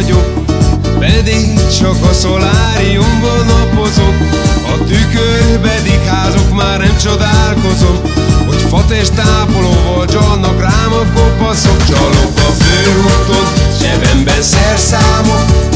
vagyok, pedig csak a szoláriumban napozok, a tükörbe dikázok, már nem csodálkozom, hogy fat és tápolóval csalnak rám a kopaszok, csalok a főúton, zsebemben szerszámok,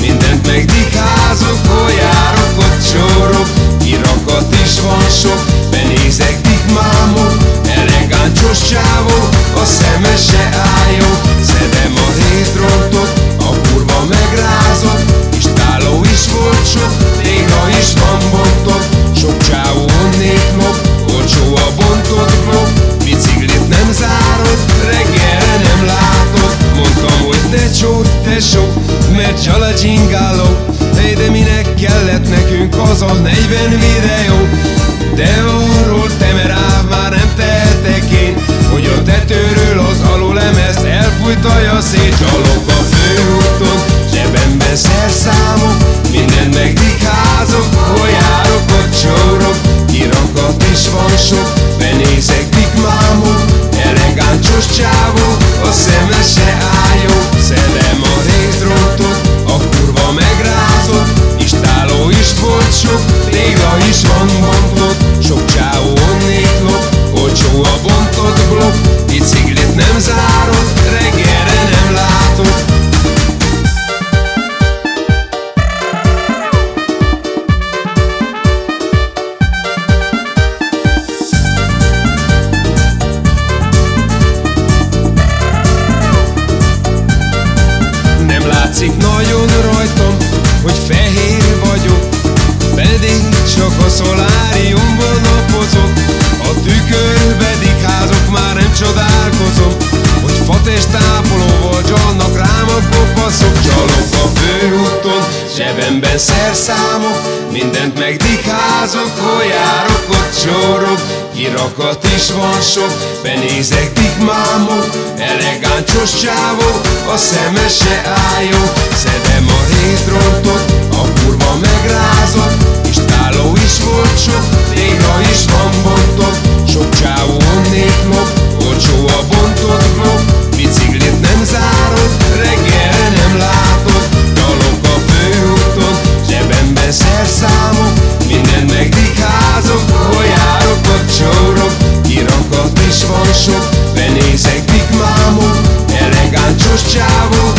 dzsingáló Hey, de minek kellett nekünk az a 40 videó De arról te meráv már nem tehetek én Hogy a tetőről az alulemezt elfújtaja szét. Csalok a főúton, zsebemben szerszámok Minden megdikázok, hol járok, ott csórok Kirakat is van sok, benézek dikmámok Elegáncsos csávó, fehér vagyok Pedig csak a szoláriumban napozok A tükörbe dikázok, már nem csodálkozom Hogy fat és tápolóval csalnak rám a kopaszok Csalok a főúton, zsebemben szerszámok Mindent megdikázok, hol járok, ott csórok Kirakat is van sok, benézek dikmámok Elegáncsos csávó, a szeme se álljon Szedem zsebemben szerszámok Minden megdikázok, hol járok, ott csórok Kirakat is van sok, benézek dikmámok Elegáncsos csávó,